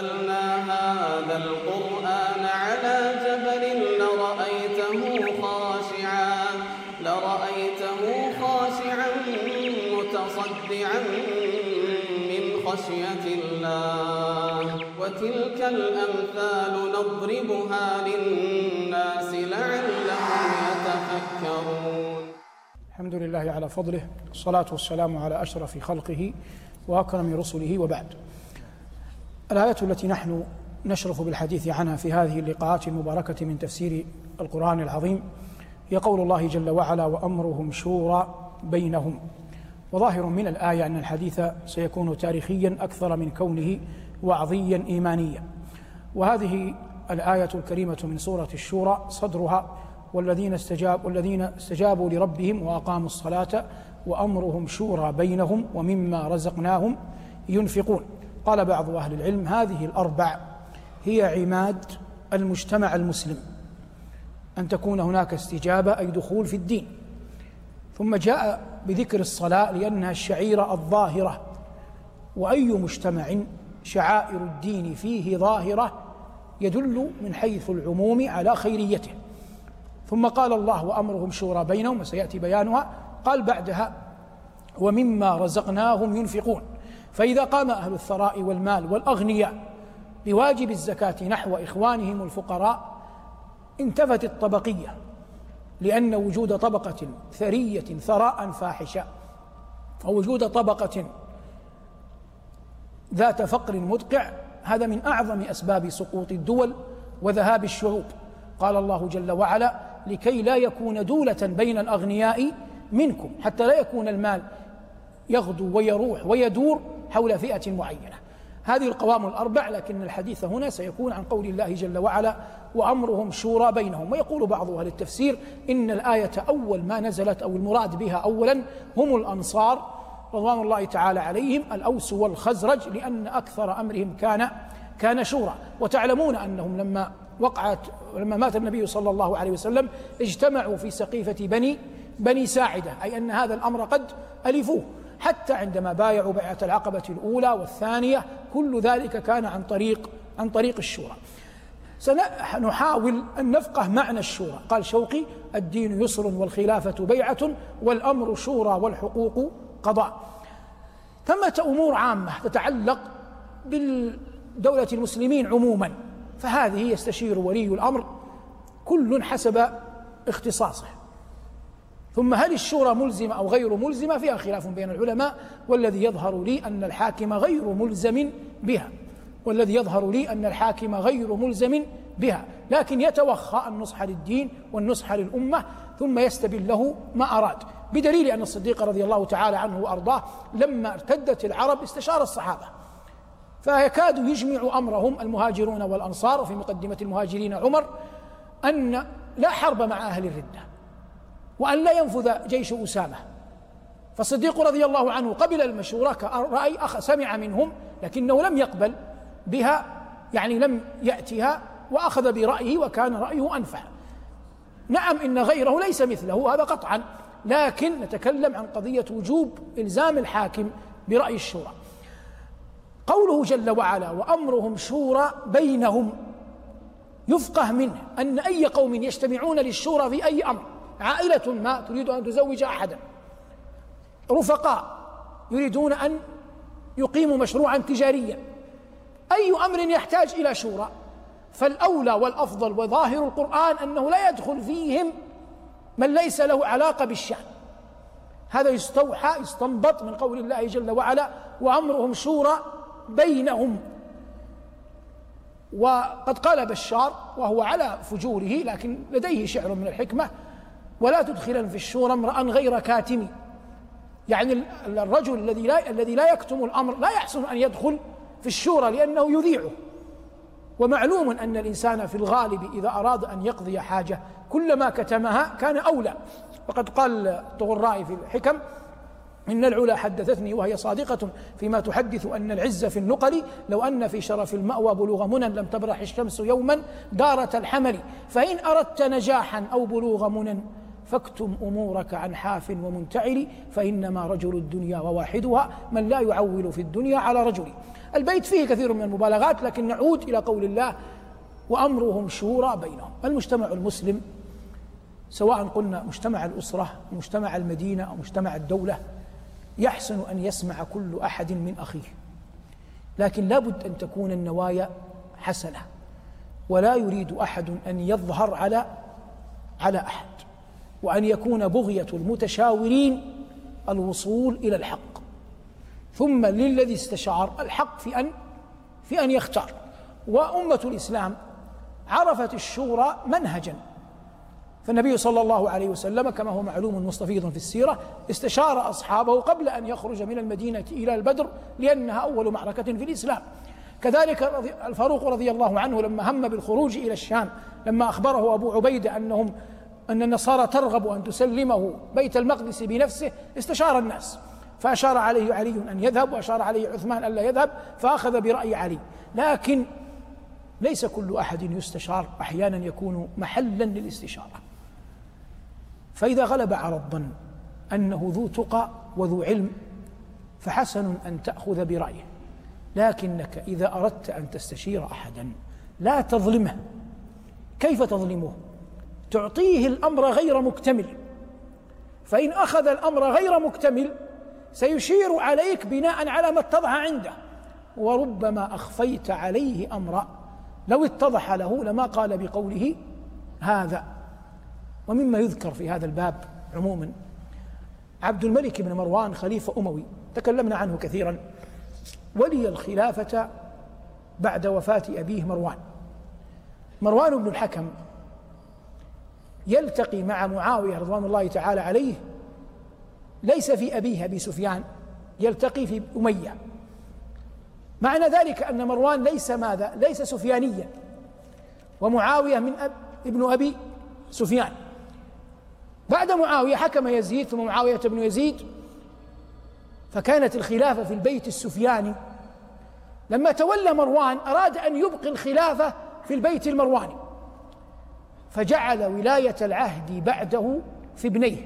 أنزلنا هذا القرآن على جبل لرأيته خاشعا لرأيته خاشعا متصدعا من خشية الله. وتلك الأمثال نضربها للناس لعلهم يتفكرون. الحمد لله على فضله الصلاة والسلام على أشرف خلقه وأكرم رسله وبعد. الآية التي نحن نشرف بالحديث عنها في هذه اللقاءات المباركة من تفسير القرآن العظيم هي قول الله جل وعلا وأمرهم شورى بينهم. وظاهر من الآية أن الحديث سيكون تاريخيا أكثر من كونه وعظيا إيمانيا. وهذه الآية الكريمة من سورة الشورى صدرها والذين استجاب والذين استجابوا لربهم وأقاموا الصلاة وأمرهم شورى بينهم ومما رزقناهم ينفقون. قال بعض أهل العلم هذه الأربع هي عماد المجتمع المسلم. أن تكون هناك استجابة أي دخول في الدين. ثم جاء بذكر الصلاة لأنها الشعيرة الظاهرة. وأي مجتمع شعائر الدين فيه ظاهرة يدل من حيث العموم على خيريته. ثم قال الله وأمرهم شورى بينهم وسيأتي بيانها. قال بعدها ومما رزقناهم ينفقون. فإذا قام أهل الثراء والمال والأغنياء بواجب الزكاة نحو إخوانهم الفقراء انتفت الطبقية لأن وجود طبقة ثرية ثراء فاحشة ووجود طبقة ذات فقر مدقع هذا من أعظم أسباب سقوط الدول وذهاب الشعوب. قال الله جل وعلا لكي لا يكون دولة بين الأغنياء منكم حتى لا يكون المال يغدو ويروح ويدور حول فئة معينة. هذه القوام الأربع لكن الحديث هنا سيكون عن قول الله جل وعلا وأمرهم شورى بينهم. ويقول بعض أهل التفسير إن الآية أول ما نزلت أو المراد بها أولا هم الأنصار. رضوان الله تعالى عليهم الأوس والخزرج لأن أكثر أمرهم كان كان شورى. وتعلمون أنهم لما وقعت لما مات النبي صلى الله عليه وسلم اجتمعوا في سقيفة بني بني ساعدة أي أن هذا الأمر قد ألفوه. حتى عندما بايعوا بيعة العقبة الأولى والثانية كل ذلك كان عن طريق عن طريق الشورى. سنحاول أن نفقه معنى الشورى. قال شوقي الدين يسر والخلافة بيعة والأمر شورى والحقوق قضاء. ثمة أمور عامة تتعلق بالدولة المسلمين عموما فهذه يستشير ولي الأمر كل حسب اختصاصه. ثم هل الشورى ملزمة أو غير ملزمة؟ فيها خلاف بين العلماء والذي يظهر لي أن الحاكم غير ملزم بها. والذي يظهر لي أن الحاكم غير ملزم بها. لكن يتوخى النصح للدين والنصح للأمة ثم يستبل له ما أراد. بدليل أن الصديق رضي الله تعالى عنه وأرضاه لما ارتدت العرب استشار الصحابة. فيكاد يجمع أمرهم المهاجرون والأنصار وفي مقدمة المهاجرين عمر أن لا حرب مع أهل الردة. وأن لا ينفذ جيش أسامة. فالصديق رضي الله عنه قبل المشورة كرأي أخ سمع منهم لكنه لم يقبل بها يعني لم يأتها وأخذ برأيه وكان رأيه أنفع. نعم إن غيره ليس مثله هذا قطعا لكن نتكلم عن قضية وجوب إلزام الحاكم برأي الشورى. قوله جل وعلا وأمرهم شورى بينهم يفقه منه أن أي قوم يجتمعون للشورى في أي أمر. عائلة ما تريد أن تزوج أحدا. رفقاء يريدون أن يقيموا مشروعا تجاريا. أي أمر يحتاج إلى شورى؟ فالأولى والأفضل وظاهر القرآن أنه لا يدخل فيهم من ليس له علاقة بالشأن. هذا يستوحى يستنبط من قول الله جل وعلا وأمرهم شورى بينهم وقد قال بشار وهو على فجوره لكن لديه شعر من الحكمة ولا تدخلن في الشورى امرأ غير كاتم. يعني الرجل الذي لا الذي لا يكتم الأمر لا يحسن أن يدخل في الشورى لأنه يذيعه. ومعلوم أن الإنسان في الغالب إذا أراد أن يقضي حاجة كلما كتمها كان أولى. وقد قال الطغرائي في الحكم إن العلا حدثتني وهي صادقة فيما تحدث أن العز في النقل لو أن في شرف المأوى بلوغ منى لم تبرح الشمس يوما دارة الحمل. فإن أردت نجاحا أو بلوغ منى فاكتم أمورك عن حاف ومنتعل فإنما رجل الدنيا وواحدها من لا يعول في الدنيا على رجل. البيت فيه كثير من المبالغات لكن نعود إلى قول الله وأمرهم شورى بينهم. المجتمع المسلم سواء قلنا مجتمع الأسرة مجتمع المدينة أو مجتمع الدولة يحسن أن يسمع كل أحد من أخيه. لكن لابد أن تكون النوايا حسنة ولا يريد أحد أن يظهر على على أحد. وأن يكون بغية المتشاورين الوصول إلى الحق. ثم للذي استشار الحق في أن في أن يختار. وأمة الإسلام عرفت الشورى منهجا. فالنبي صلى الله عليه وسلم كما هو معلوم مستفيض في السيرة استشار أصحابه قبل أن يخرج من المدينة إلى البدر لأنها أول معركة في الإسلام. كذلك الفاروق رضي الله عنه لما هم بالخروج إلى الشام لما أخبره أبو عبيدة أنهم أن النصارى ترغب أن تسلمه بيت المقدس بنفسه استشار الناس. فأشار عليه علي أن يذهب وأشار عليه عثمان ألا يذهب فأخذ برأي علي. لكن ليس كل أحد يستشار أحيانا يكون محلا للاستشارة. فإذا غلب على الظن أنه ذو تقى وذو علم فحسن أن تأخذ برأيه. لكنك إذا أردت أن تستشير أحدا لا تظلمه. كيف تظلمه؟ تعطيه الأمر غير مكتمل. فإن أخذ الأمر غير مكتمل سيشير عليك بناء على ما اتضح عنده. وربما أخفيت عليه أمرا لو اتضح له لما قال بقوله هذا. ومما يذكر في هذا الباب عموما عبد الملك بن مروان خليفة أموي. تكلمنا عنه كثيرا. ولي الخلافة بعد وفاة أبيه مروان. مروان بن الحكم يلتقي مع معاوية رضوان الله تعالى عليه ليس في أبيه أبي سفيان يلتقي في أمية. معنى ذلك أن مروان ليس ماذا؟ ليس سفيانيا. ومعاوية من أب ابن أبي سفيان. بعد معاوية حكم يزيد ثم معاوية بن يزيد. فكانت الخلافة في البيت السفياني. لما تولى مروان أراد أن يبقي الخلافة في البيت المرواني. فجعل ولاية العهد بعده في ابنيه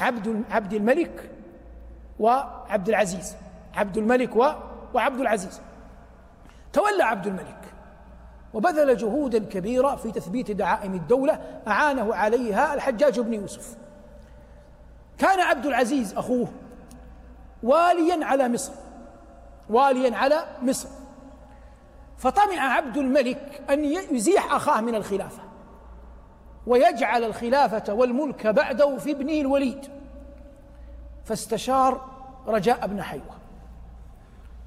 عبد عبد الملك وعبد العزيز. عبد الملك وعبد العزيز. تولى عبد الملك وبذل جهودا كبيرة في تثبيت دعائم الدولة أعانه عليها الحجاج بن يوسف. كان عبد العزيز أخوه واليا على مصر واليا على مصر. فطمع عبد الملك أن يزيح أخاه من الخلافة. ويجعل الخلافة والملك بعده في ابنه الوليد. فاستشار رجاء بن حيوة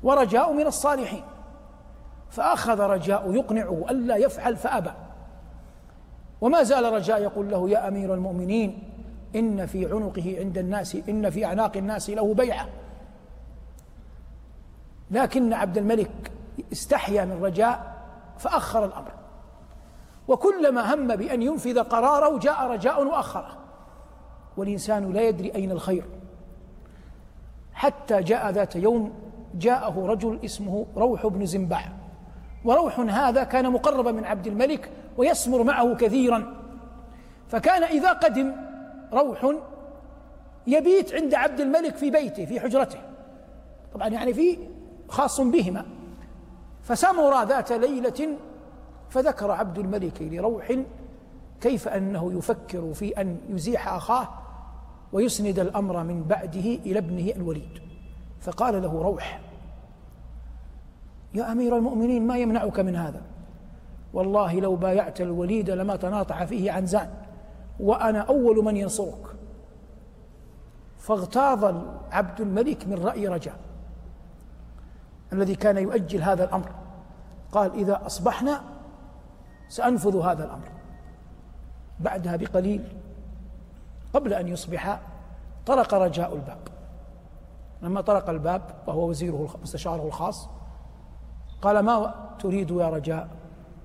ورجاء من الصالحين فأخذ رجاء يقنعه ألا يفعل فأبى. وما زال رجاء يقول له يا أمير المؤمنين إن في عنقه عند الناس إن في أعناق الناس له بيعة. لكن عبد الملك استحيا من رجاء فأخر الأمر. وكلما هم بأن ينفذ قراره جاء رجاء وأخره. والإنسان لا يدري أين الخير. حتى جاء ذات يوم جاءه رجل اسمه روح بن زنبع وروح هذا كان مقربا من عبد الملك ويسمر معه كثيرا. فكان إذا قدم روح يبيت عند عبد الملك في بيته في حجرته. طبعا يعني في خاص بهما. فسمر ذات ليلة فذكر عبد الملك لروح كيف أنه يفكر في أن يزيح أخاه ويسند الأمر من بعده إلى ابنه الوليد. فقال له روح يا أمير المؤمنين ما يمنعك من هذا؟ والله لو بايعت الوليد لما تناطح فيه عنزان وأنا أول من ينصرك. فاغتاظ عبد الملك من رأي رجاء الذي كان يؤجل هذا الأمر. قال إذا أصبحنا سأنفذ هذا الأمر. بعدها بقليل قبل أن يصبح طرق رجاء الباب. لما طرق الباب وهو وزيره مستشاره الخاص قال ما تريد يا رجاء؟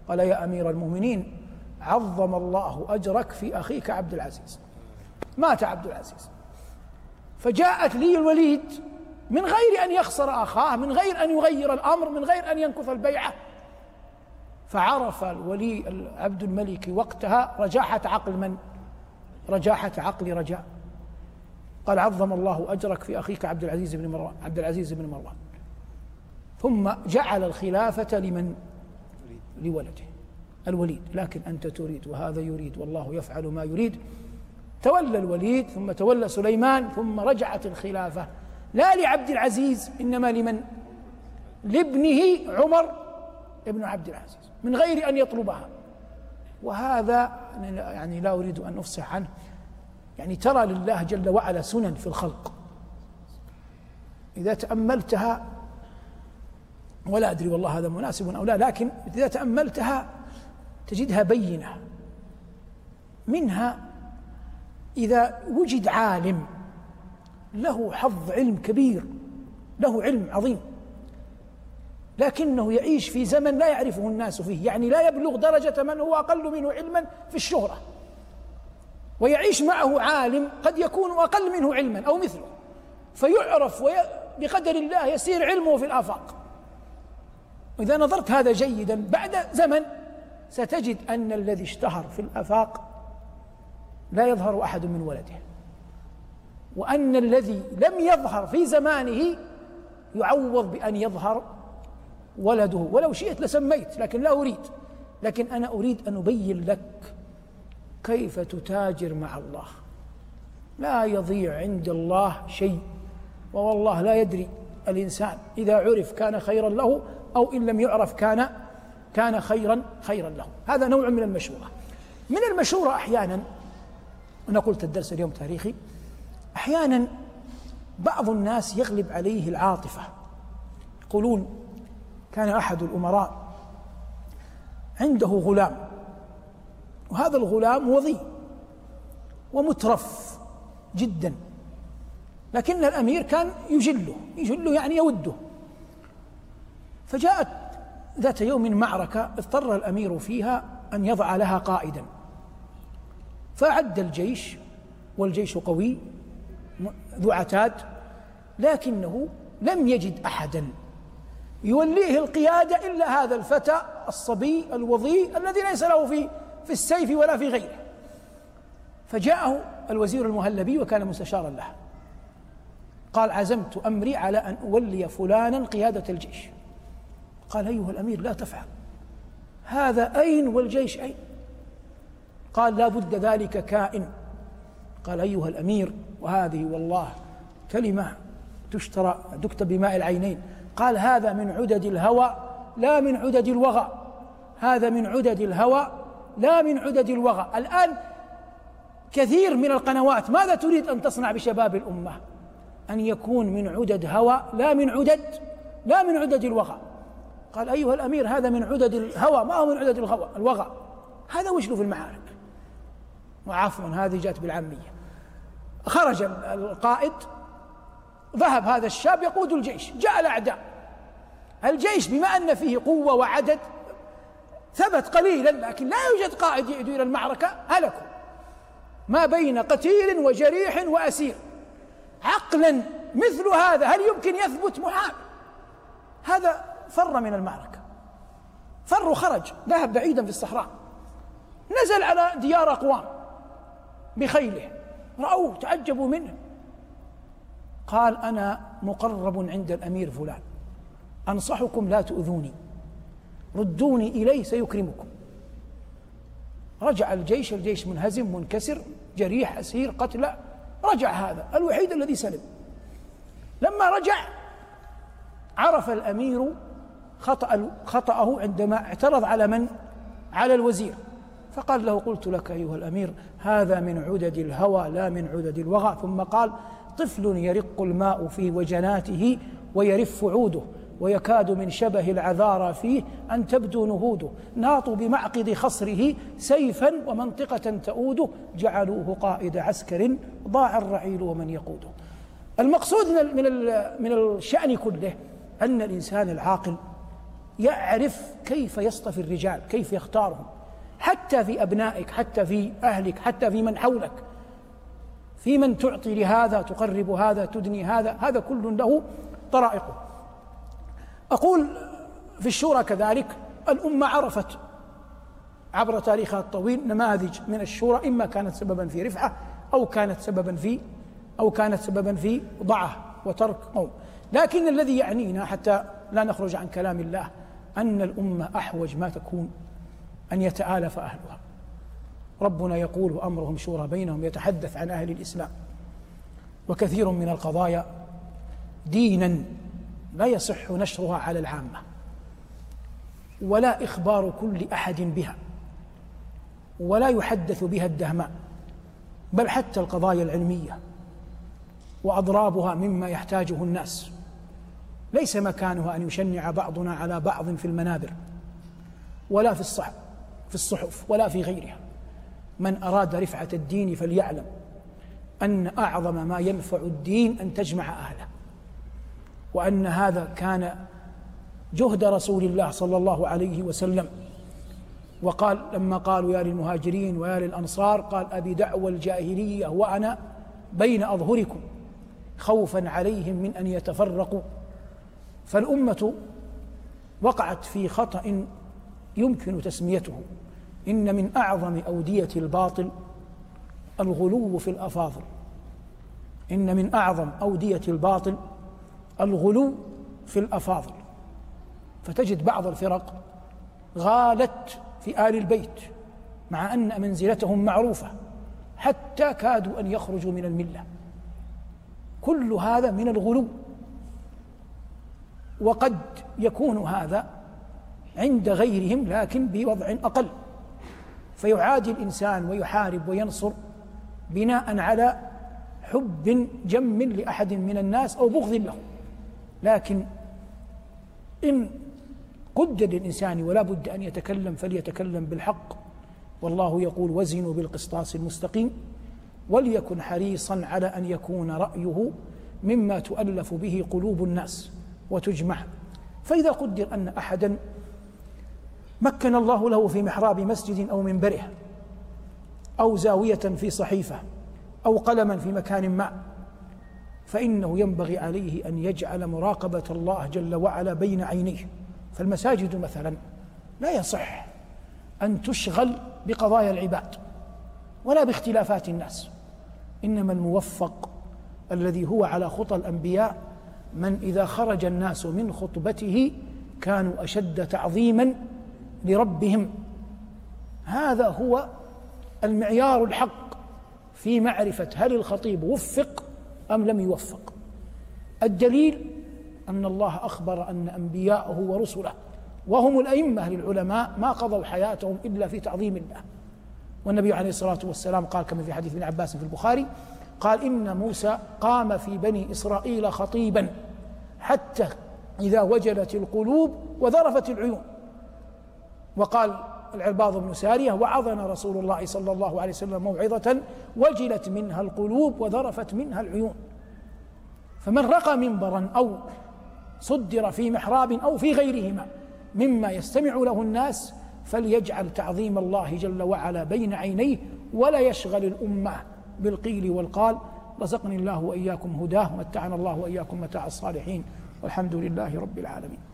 قال يا أمير المؤمنين عظم الله أجرك في أخيك عبد العزيز. مات عبد العزيز. فجاءت لي الوليد من غير أن يخسر أخاه من غير أن يغير الأمر من غير أن ينكث البيعة. فعرف الولي عبد الملك وقتها رجاحة عقل من؟ رجاحة عقل رجاء. قال عظم الله أجرك في أخيك عبد العزيز بن مروان عبد العزيز بن مروان. ثم جعل الخلافة لمن؟ لولده. الوليد لكن أنت تريد وهذا يريد والله يفعل ما يريد. تولى الوليد ثم تولى سليمان ثم رجعت الخلافة. لا لعبد العزيز إنما لمن؟ لابنه عمر ابن عبد العزيز. من غير أن يطلبها. وهذا يعني لا أريد أن أفصح عنه. يعني ترى لله جل وعلا سنن في الخلق. إذا تأملتها ولا أدري والله هذا مناسب أو لا لكن إذا تأملتها تجدها بينة. منها إذا وجد عالم له حظ علم كبير له علم عظيم. لكنه يعيش في زمن لا يعرفه الناس فيه يعني لا يبلغ درجة من هو أقل منه علما في الشهرة. ويعيش معه عالم قد يكون أقل منه علما أو مثله. فيعرف بقدر الله يسير علمه في الآفاق. وإذا نظرت هذا جيدا بعد زمن ستجد أن الذي اشتهر في الآفاق لا يظهر أحد من ولده. وأن الذي لم يظهر في زمانه يعوض بأن يظهر ولده. ولو شئت لسميت لكن لا أريد. لكن أنا أريد أن أبين لك كيف تتاجر مع الله. لا يضيع عند الله شيء ووالله لا يدري الإنسان إذا عرف كان خيرا له أو إن لم يعرف كان كان خيرا خيرا له. هذا نوع من المشورة. من المشورة أحيانا أنا قلت الدرس اليوم تاريخي أحيانا بعض الناس يغلب عليه العاطفة. يقولون كان أحد الأمراء عنده غلام وهذا الغلام وضي ومترف جدا لكن الأمير كان يجله يجله يعني يوده. فجاءت ذات يوم معركة اضطر الأمير فيها أن يضع لها قائدا. فأعد الجيش والجيش قوي ذو عتاد لكنه لم يجد أحدا. يوليه القيادة إلا هذا الفتى الصبي الوضيء الذي ليس له في في السيف ولا في غيره. فجاءه الوزير المهلبي وكان مستشارا له. قال عزمت أمري على أن أولي فلانا قيادة الجيش. قال أيها الأمير لا تفعل هذا أين والجيش أين؟ قال لا بد ذلك كائن. قال أيها الأمير وهذه والله كلمة تشترى تكتب بماء العينين. قال هذا من عدد الهوى لا من عدد الوغى. هذا من عدد الهوى لا من عدد الوغى. الآن كثير من القنوات ماذا تريد أن تصنع بشباب الأمة؟ أن يكون من عدد هوى لا من عدد لا من عدد الوغى. قال أيها الأمير هذا من عدد الهوى. ما هو من عدد الغوى الوغى. هذا وجله في المعارك وعفوا هذه جاءت بالعامية. خرج القائد ذهب هذا الشاب يقود الجيش جاء الأعداء. الجيش بما أن فيه قوة وعدد ثبت قليلا لكن لا يوجد قائد إلى المعركة هلكوا. ما بين قتيل وجريح وأسير. عقلا مثل هذا هل يمكن يثبت محال؟ هذا فر من المعركة. فر وخرج ذهب بعيدا في الصحراء. نزل على ديار أقوام بخيله. رأوه تعجبوا منه. قال أنا مقرب عند الأمير فلان. أنصحكم لا تؤذوني. ردوني إليه سيكرمكم. رجع الجيش الجيش منهزم منكسر جريح أسير قتلى رجع هذا الوحيد الذي سلم. لما رجع عرف الأمير خطأ خطأه عندما اعترض على من؟ على الوزير. فقال له قلت لك أيها الأمير هذا من عدد الهوى لا من عدد الوغى. ثم قال طفل يرق الماء في وجناته ويرف عوده ويكاد من شبه العذارى فيه أن تبدو نهوده. ناطوا بمعقد خصره سيفا ومنطقة تؤوده. جعلوه قائد عسكر ضاع الرعيل ومن يقوده. المقصود من من الشأن كله أن الإنسان العاقل يعرف كيف يصطفي الرجال كيف يختارهم. حتى في أبنائك حتى في أهلك حتى في من حولك. في من تعطي لهذا تقرب هذا تدني هذا هذا كل له طرائقه. أقول في الشورى كذلك الأمة عرفت عبر تاريخها الطويل نماذج من الشورى إما كانت سببا في رفعة أو كانت سببا في أو كانت سببا في ضعه وترك قوم. لكن الذي يعنينا حتى لا نخرج عن كلام الله أن الأمة أحوج ما تكون أن يتآلف أهلها. ربنا يقول أمرهم شورى بينهم يتحدث عن أهل الإسلام. وكثير من القضايا دينا لا يصح نشرها على العامة ولا إخبار كل أحد بها ولا يحدث بها الدهماء بل حتى القضايا العلمية وأضرابها مما يحتاجه الناس. ليس مكانها أن يشنع بعضنا على بعض في المنابر ولا في الصحف في الصحف ولا في غيرها. من أراد رفعة الدين فليعلم أن أعظم ما ينفع الدين أن تجمع أهله وأن هذا كان جهد رسول الله صلى الله عليه وسلم. وقال لما قالوا يا للمهاجرين ويا للأنصار قال أبي دعوى الجاهلية وأنا بين أظهركم خوفا عليهم من أن يتفرقوا. فالأمة وقعت في خطأ يمكن تسميته. إن من أعظم أودية الباطل الغلو في الأفاضل. إن من أعظم أودية الباطل الغلو في الأفاضل. فتجد بعض الفرق غالت في آل البيت مع أن منزلتهم معروفة حتى كادوا أن يخرجوا من الملة. كل هذا من الغلو. وقد يكون هذا عند غيرهم لكن بوضع أقل. فيعادي الإنسان ويحارب وينصر بناء على حب جم لأحد من الناس أو بغض له. لكن إن قد للإنسان ولا بد أن يتكلم فليتكلم بالحق. والله يقول وزنوا بالقسطاس المستقيم وليكن حريصا على أن يكون رأيه مما تؤلف به قلوب الناس وتجمع. فإذا قدر أن أحدا مكن الله له في محراب مسجد أو منبره أو زاوية في صحيفة أو قلما في مكان ما فإنه ينبغي عليه أن يجعل مراقبة الله جل وعلا بين عينيه. فالمساجد مثلا لا يصح أن تشغل بقضايا العباد ولا باختلافات الناس إنما الموفق الذي هو على خطى الأنبياء من إذا خرج الناس من خطبته كانوا أشد تعظيما لربهم. هذا هو المعيار الحق في معرفة هل الخطيب وفق أم لم يوفق. الدليل أن الله أخبر أن أنبياءه ورسله وهم الأئمة للعلماء ما قضوا حياتهم إلا في تعظيم الله. والنبي عليه الصلاة والسلام قال كما في حديث ابن عباس في البخاري قال إن موسى قام في بني إسرائيل خطيبا حتى إذا وجلت القلوب وذرفت العيون. وقال العرباض بن سارية وعظنا رسول الله صلى الله عليه وسلم موعظة وجلت منها القلوب وذرفت منها العيون. فمن رقى منبرا أو صدر في محراب أو في غيرهما مما يستمع له الناس فليجعل تعظيم الله جل وعلا بين عينيه ولا يشغل الأمة بالقيل والقال رزقني الله وإياكم هداه ومتعنا الله وإياكم متاع الصالحين والحمد لله رب العالمين.